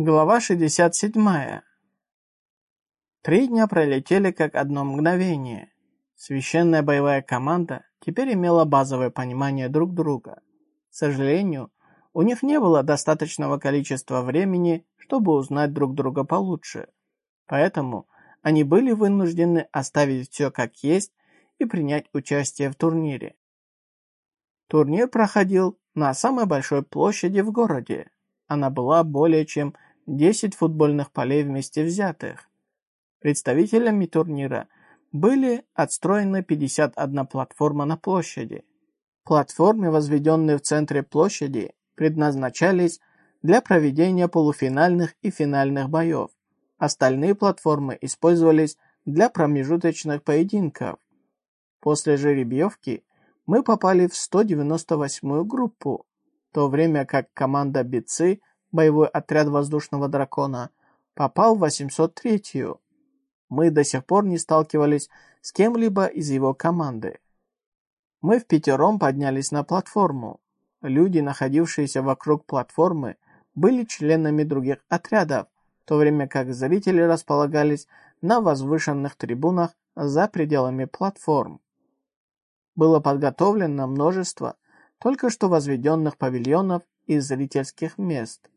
Глава 67. Три дня пролетели как одно мгновение. Священная боевая команда теперь имела базовое понимание друг друга. К сожалению, у них не было достаточного количества времени, чтобы узнать друг друга получше. Поэтому они были вынуждены оставить все как есть и принять участие в турнире. Турнир проходил на самой большой площади в городе. Она была более чем 10 футбольных полей вместе взятых. Представителями турнира были отстроены 51 платформа на площади. Платформы, возведенные в центре площади, предназначались для проведения полуфинальных и финальных боев. Остальные платформы использовались для промежуточных поединков. После жеребьевки мы попали в 198-ю группу, в то время как команда «Бицы» боевой отряд воздушного дракона, попал в 803-ю. Мы до сих пор не сталкивались с кем-либо из его команды. Мы в пятером поднялись на платформу. Люди, находившиеся вокруг платформы, были членами других отрядов, в то время как зрители располагались на возвышенных трибунах за пределами платформ. Было подготовлено множество только что возведенных павильонов и зрительских мест.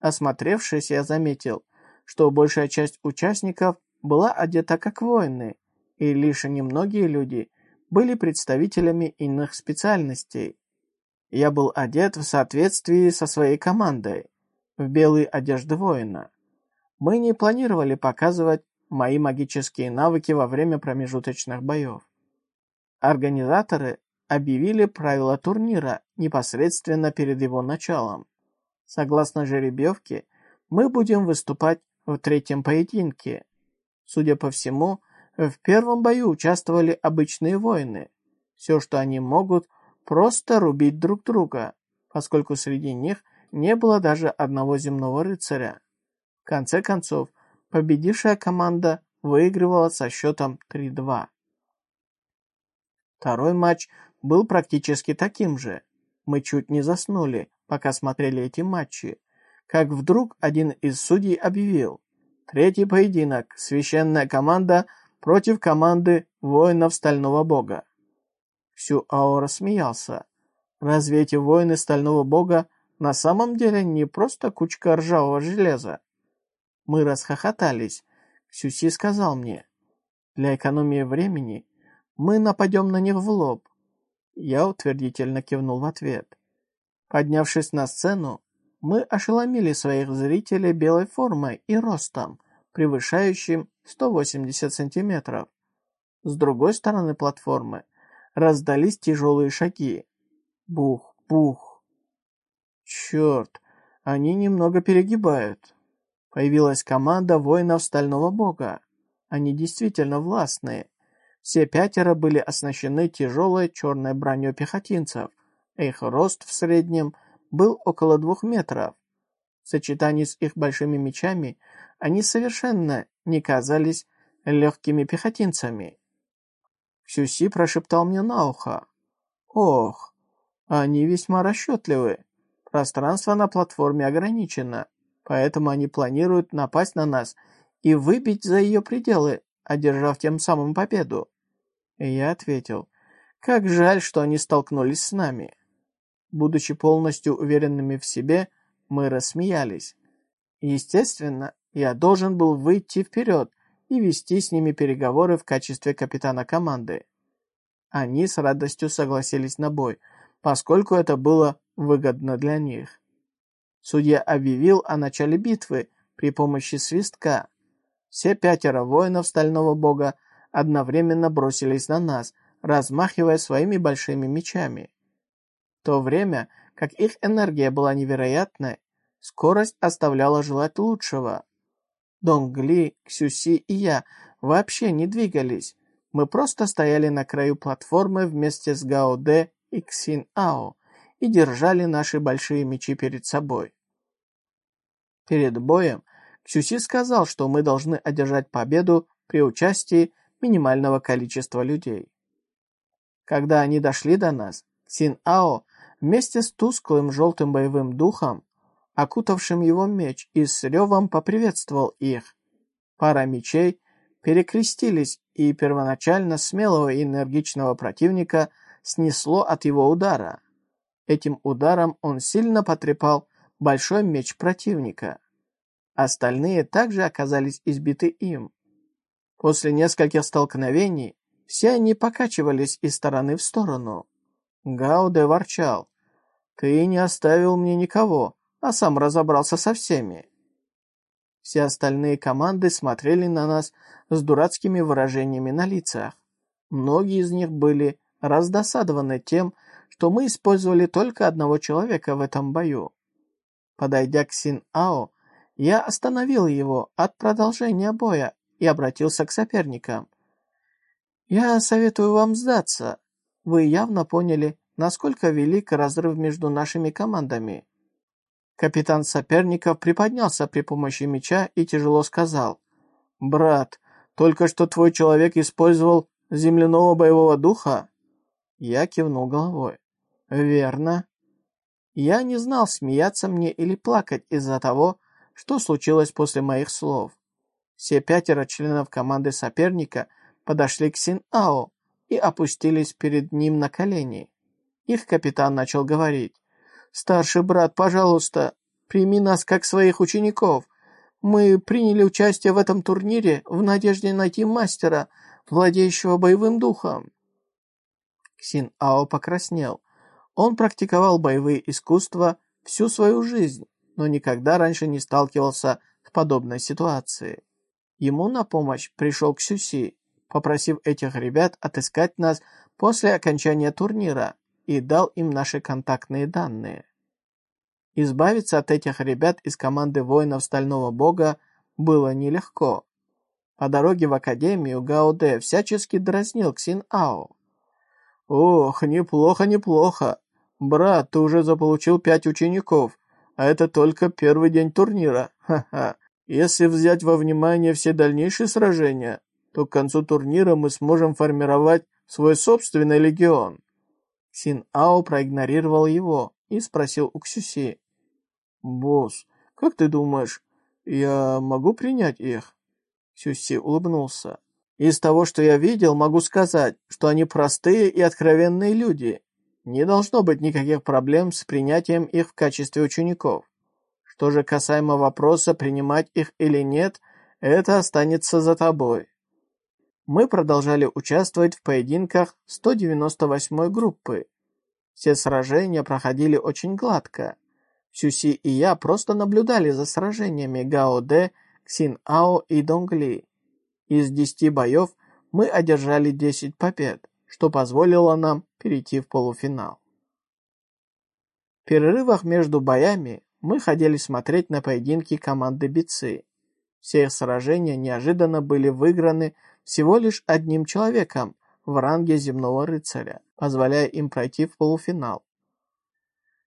Осмотревшись, я заметил, что большая часть участников была одета как воины, и лишь немногие люди были представителями иных специальностей. Я был одет в соответствии со своей командой, в белые одежды воина. Мы не планировали показывать мои магические навыки во время промежуточных боев. Организаторы объявили правила турнира непосредственно перед его началом. Согласно жеребьевке, мы будем выступать в третьем поединке. Судя по всему, в первом бою участвовали обычные воины. Все, что они могут, просто рубить друг друга, поскольку среди них не было даже одного земного рыцаря. В конце концов, победившая команда выигрывала со счетом 3-2. Второй матч был практически таким же. Мы чуть не заснули, пока смотрели эти матчи, как вдруг один из судей объявил «Третий поединок. Священная команда против команды воинов Стального Бога». Всю Ао рассмеялся. «Разве эти воины Стального Бога на самом деле не просто кучка ржавого железа?» Мы расхохотались. Ксюси сказал мне, «Для экономии времени мы нападем на них в лоб». Я утвердительно кивнул в ответ. Поднявшись на сцену, мы ошеломили своих зрителей белой формой и ростом, превышающим 180 сантиметров. С другой стороны платформы раздались тяжелые шаги. Бух, бух. Черт, они немного перегибают. Появилась команда воинов Стального Бога. Они действительно властные. Все пятеро были оснащены тяжелой черной броней пехотинцев, их рост в среднем был около двух метров. В сочетании с их большими мечами они совершенно не казались легкими пехотинцами. Ксюси прошептал мне на ухо. «Ох, они весьма расчетливы. Пространство на платформе ограничено, поэтому они планируют напасть на нас и выбить за ее пределы, одержав тем самым победу». И я ответил, «Как жаль, что они столкнулись с нами». Будучи полностью уверенными в себе, мы рассмеялись. Естественно, я должен был выйти вперед и вести с ними переговоры в качестве капитана команды. Они с радостью согласились на бой, поскольку это было выгодно для них. Судья объявил о начале битвы при помощи свистка. Все пятеро воинов Стального Бога одновременно бросились на нас, размахивая своими большими мечами то время как их энергия была невероятной, скорость оставляла желать лучшего. Донгли, Ксюси и я вообще не двигались. Мы просто стояли на краю платформы вместе с Гао Дэ и Ксин Ао и держали наши большие мечи перед собой. Перед боем Ксюси сказал, что мы должны одержать победу при участии минимального количества людей. Когда они дошли до нас, Син Ао вместе с тусклым желтым боевым духом окутавшим его меч, и с ревом поприветствовал их. Пара мечей перекрестились, и первоначально смелого и энергичного противника снесло от его удара. Этим ударом он сильно потрепал большой меч противника. Остальные также оказались избиты им. После нескольких столкновений все они покачивались из стороны в сторону. Гауде ворчал. «Ты не оставил мне никого, а сам разобрался со всеми». Все остальные команды смотрели на нас с дурацкими выражениями на лицах. Многие из них были раздосадованы тем, что мы использовали только одного человека в этом бою. Подойдя к Син-Ао, я остановил его от продолжения боя и обратился к соперникам. «Я советую вам сдаться. Вы явно поняли, насколько велик разрыв между нашими командами». Капитан соперников приподнялся при помощи меча и тяжело сказал. «Брат, только что твой человек использовал земляного боевого духа?» Я кивнул головой. «Верно». Я не знал, смеяться мне или плакать из-за того, что случилось после моих слов. Все пятеро членов команды соперника подошли к Син-Ао и опустились перед ним на колени. Их капитан начал говорить. «Старший брат, пожалуйста, прими нас как своих учеников. Мы приняли участие в этом турнире в надежде найти мастера, владеющего боевым духом». Ксин Ао покраснел. Он практиковал боевые искусства всю свою жизнь, но никогда раньше не сталкивался с подобной ситуацией. Ему на помощь пришел Ксюси, попросив этих ребят отыскать нас после окончания турнира и дал им наши контактные данные. Избавиться от этих ребят из команды воинов Стального Бога было нелегко. По дороге в Академию Гао всячески дразнил Ксин Ао. «Ох, неплохо, неплохо. Брат, ты уже заполучил пять учеников, а это только первый день турнира. Ха-ха. Если взять во внимание все дальнейшие сражения, то к концу турнира мы сможем формировать свой собственный легион. Син Ао проигнорировал его и спросил у Ксюси. «Босс, как ты думаешь, я могу принять их?» Сюси улыбнулся. «Из того, что я видел, могу сказать, что они простые и откровенные люди. Не должно быть никаких проблем с принятием их в качестве учеников. Что же касаемо вопроса, принимать их или нет, это останется за тобой. Мы продолжали участвовать в поединках 198 группы. Все сражения проходили очень гладко. Сюси и я просто наблюдали за сражениями Гао Дэ, Ксин Ао и Донгли. Из 10 боев мы одержали 10 побед, что позволило нам перейти в полуфинал. В перерывах между боями мы ходили смотреть на поединки команды Бицы. Все их сражения неожиданно были выиграны всего лишь одним человеком в ранге земного рыцаря, позволяя им пройти в полуфинал.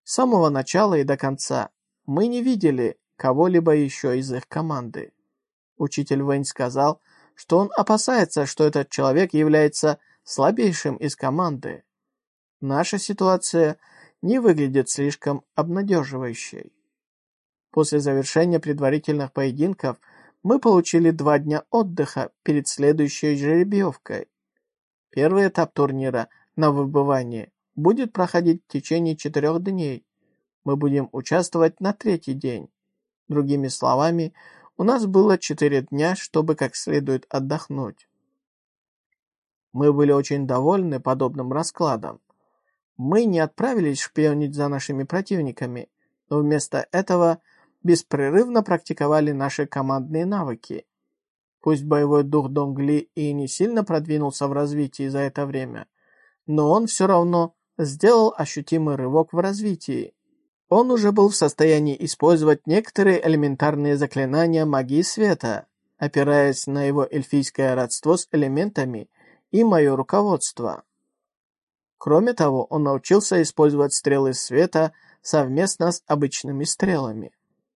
С самого начала и до конца мы не видели кого-либо еще из их команды. Учитель Вэнь сказал, что он опасается, что этот человек является слабейшим из команды. Наша ситуация не выглядит слишком обнадеживающей. После завершения предварительных поединков мы получили два дня отдыха перед следующей жеребьевкой. Первый этап турнира на выбывание будет проходить в течение четырех дней. Мы будем участвовать на третий день. Другими словами, у нас было четыре дня, чтобы как следует отдохнуть. Мы были очень довольны подобным раскладом. Мы не отправились шпионить за нашими противниками, но вместо этого беспрерывно практиковали наши командные навыки. Пусть боевой дух Донгли и не сильно продвинулся в развитии за это время, но он все равно сделал ощутимый рывок в развитии. Он уже был в состоянии использовать некоторые элементарные заклинания магии света, опираясь на его эльфийское родство с элементами и мое руководство. Кроме того, он научился использовать стрелы света совместно с обычными стрелами.